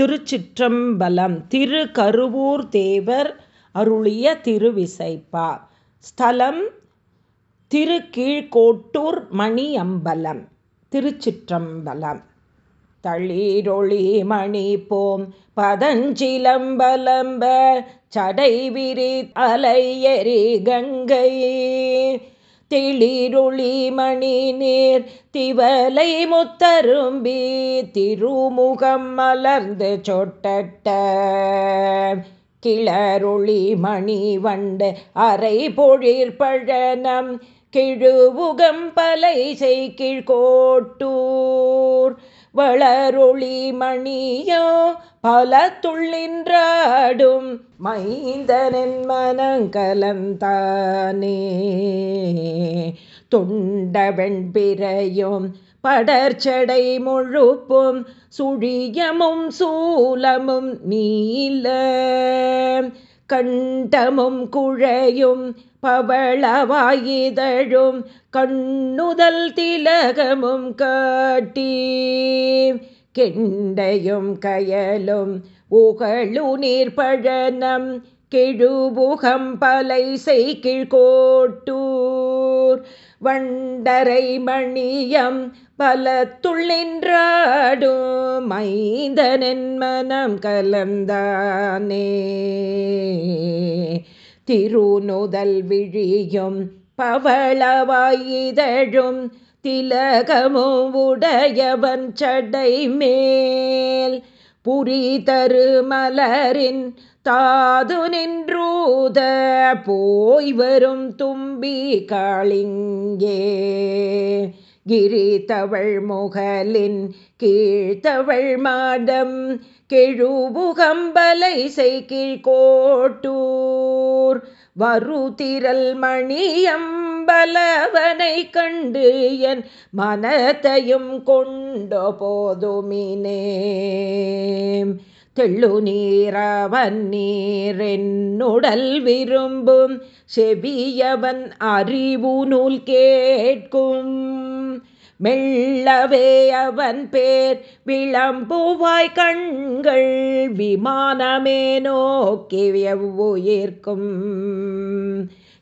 திருச்சிற்றம்பலம் திரு கருவூர் தேவர் அருளிய திருவிசைப்பா. ஸ்தலம் திருக்கீழ்கோட்டூர் மணி அம்பலம் திருச்சிற்றம்பலம். தளிரொளி மணி போம் பதஞ்சிலம்பலம்ப சடை விரி அலையரி கங்கை திளிருளி மணி நீர் திவலை முத்தரும்பி திருமுகம் மலர்ந்து சொட்டட்ட. கிளருளி மணி வண்டு அரை பொழிற் பழனம் கிழுவுகம் பலை செய்கீழ்கோட்டூர் வளரொளி மணியோ பல துள்ளின்றாடும் மைந்தனின் மனங்கலந்தானே தொண்டவெண் பிறையும் படர்ச்சடை முழுப்பும் சுழியமும் சூலமும் நீல. கண்டமும் குழையும் பவளவாயிதழும் கண்ணுதல் திலகமும் காட்டி கெண்டையும் கயலும் உகழு நீர்பழனம் கிழுபுகம் பலை செய்கிழ்கோட்டூர் வண்டரை மணியம் பல துள்ளின்றாடும் மைந்தனென் மனம் கலந்தானே. திருநுதல் விழியும் பவளவாயிதழும் திலகமும் உடையவன் சடை மேல் புரி தரு மலரின் தாது நின்றூத போய் வரும் தும்பி காளிங்கே கிரி முகலின் கீழ்த்தவள் மாடம் கெழுபுகம்பலை செய் கீழ்கோட்டூர் வருதிரல் மணியம்பலவனை கண்டு என் மனத்தையும் கொண்ட போதுமினே தெள்ளு நீரவன் நீரென்னுடல் விரும்பும். செவியவன் அறிவு நூல் கேட்கும். மெல்லவே அவன் பேர் விளம்புவாய் கண்கள் விமானமே நோக்கி எவ்வுயிர்க்கும்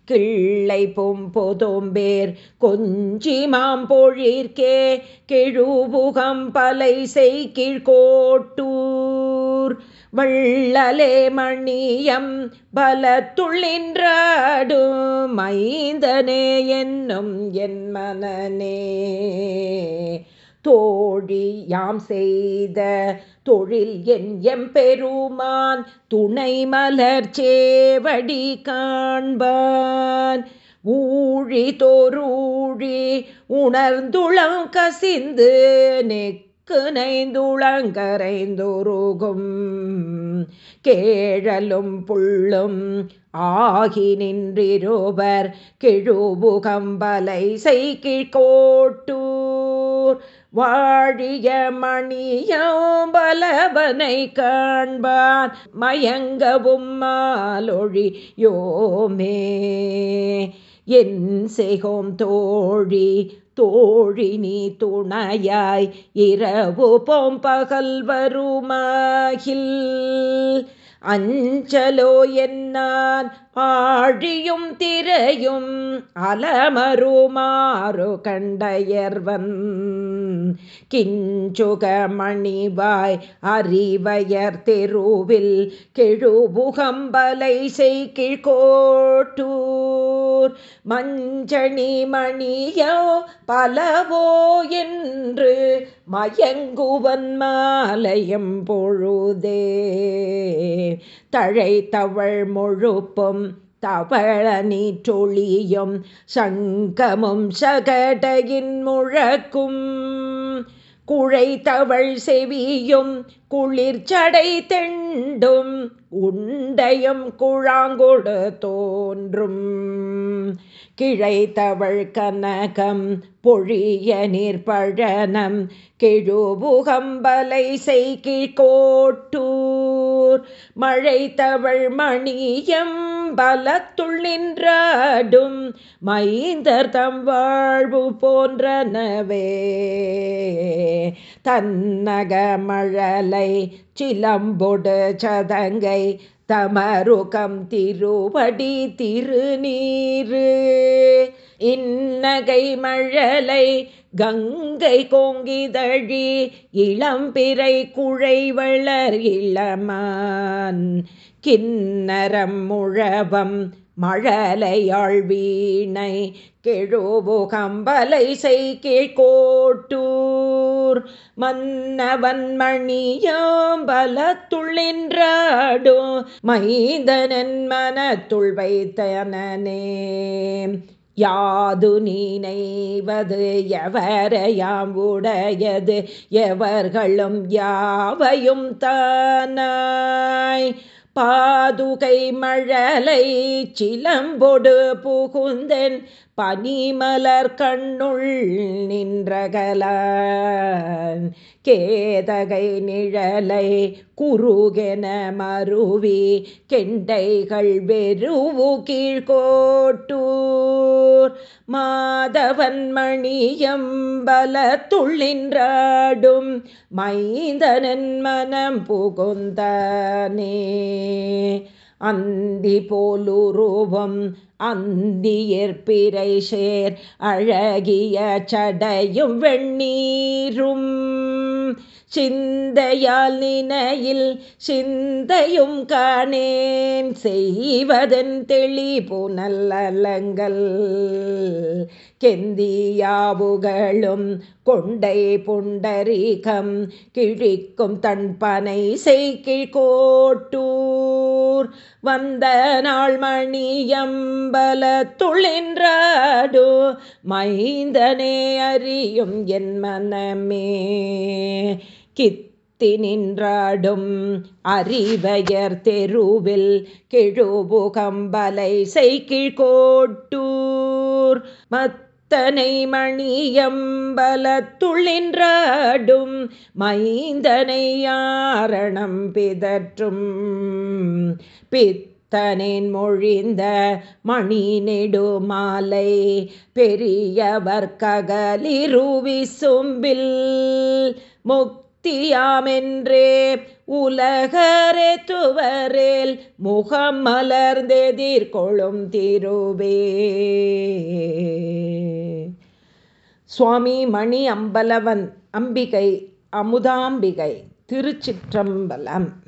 கிள்ளை பொம்பொதும்பேர் கொஞ்சி மாம்பொழிற்கே கிழுபுகம் பலை செய் கீழ்கோட்டூர். வள்ளலே மணியம் பலத்துள்ளின்றாடும் மைந்தனே என்னும் என் மனநே. தோழி யாம் செய்த தொழில் என் எம்பெருமான் துணை மலர் சேவடி காண்பான். ஊழி தோரூழி உணர்ந்துளம் கசிந்து நெக்கு நைந்துளங்கரைந்துருகும் கேழலும் புள்ளும் ஆகி நின்றிருவர் கிழுபுகம்பலை செய்கிழ்கோட்டூர் வாழிய மணியோம்பலவனை காண்பான். மயங்கவும் மாலொழியோமே என் செய்கோம் தோழி தோழி நீ துணையாய் இரவு போம்பகல் வருமாகில். அஞ்சலோ என்னான்? ஆழியும் திரையும் அலமருமாறு கண்டயர்வன். கிஞ்சுகமணிவாய் அறிவயர் தெருவில் கெழுபுகம்பலை செய் மஞ்சணி மணியோ பலவோ என்று மயங்குவன் மாலையம் பொழுதே. தழை தவழ் முழுப்பும் தவள நீற்றொழியும் சங்கமும் சகடையின் முழக்கும். குழைத்தவள் செவியும் குளிர்ச்சடை தெண்டும் உண்டையும் குழாங்கொடு தோன்றும். கிழைத்தவள் கனகம் பொழிய நீர்பழனம் கெழுபுகம்பலை செய் கீழ்கோட்டூர் மழை மணியம் பலத்துள் நின்றாடும் மைந்தர் தம் வாழ்வு போன்றனவே. தன்னக மழலை சிலம்பொடு சதங்கை தமருகம் திருவடி திருநீரு இன்னகை மழலை கங்கை கோங்கிதழி இளம்பிறை குழை வளர் இளமான் கிண்ணரம் முழவம் மழலையாழ் வீணை கெழுவு கெழுவுகம்பலை செய்கோட்டூர் மன்னவன் மணியாம்பலத்துள்ளின்றாடோ மைந்தனன் மனத்துள் வைத்தனே யாது நீனைவது எவரையாம் உடையது? எவர்களும் யாவையும் தானாய். பாதுகை மழலை சிலம்பொடு புகுந்தன் பனிமலர் கண்ணுள் நின்றகலான் கேதகை நிழலை குறுகென மருவி கெண்டைகள் வெறுவு கீழ்கோட்டூர். மாதவன் மணியம்பல துள்ளின்றாடும் மைந்தனன் மனம் புகுந்தனே. அந்தி போலுருவம் அந்தியற்பிரை சேர் அழகிய சடையும் வெண்ணீரும் சிந்தையால் நினையில் சிந்தையும் காணேன் செய்வதன் தெளி புனல்லங்கள் கெந்தியாவுகளும் கொண்டை புண்டரீகம் கிழிக்கும் தன்பனை செய்கிழ்கோட்டூர் வந்த நாள் மணியம்பல துளின்றாடு மைந்தனே அறியும் என் மனமே. கித்தி நின்றாடும் அறிவயர் தெருவில் கிழுபுகம்பலை செய்கிழ்கோட்டூர் மத் தனை மணியம்பலத்துளின்றாடும் மைந்தனை யாரணம் பிதற்றும். பித்தனின் மொழிந்த மணி நெடுமாலை பெரியவர் ககலிருவி சும்பில் முக் முக்தியாமென்றே உலகரே துவரேல் முகம் மலர்ந்தெதிர்கொள்ளும் திருவே. சுவாமி மணி அம்பலவன் அம்பிகை அமுதாம்பிகை திருச்சிற்றம்பலம்.